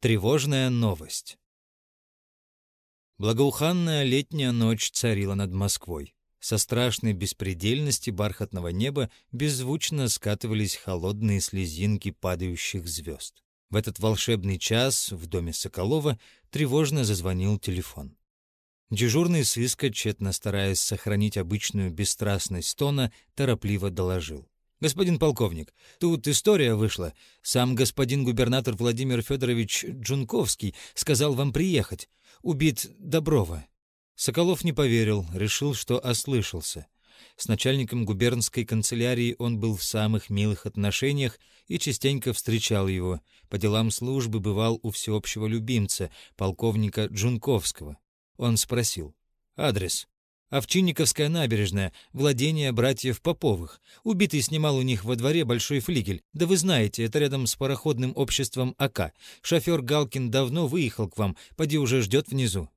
Тревожная новость. Благоуханная летняя ночь царила над Москвой. Со страшной беспредельности бархатного неба беззвучно скатывались холодные слезинки падающих звезд. В этот волшебный час в доме Соколова тревожно зазвонил телефон. Дежурный сыска, тщетно стараясь сохранить обычную бесстрастность тона, торопливо доложил. «Господин полковник, тут история вышла. Сам господин губернатор Владимир Федорович Джунковский сказал вам приехать. Убит Доброва». Соколов не поверил, решил, что ослышался. С начальником губернской канцелярии он был в самых милых отношениях и частенько встречал его. По делам службы бывал у всеобщего любимца, полковника Джунковского. Он спросил. «Адрес?» Овчинниковская набережная, владение братьев Поповых. Убитый снимал у них во дворе большой флигель. Да вы знаете, это рядом с пароходным обществом АК. Шофер Галкин давно выехал к вам, поди уже ждет внизу.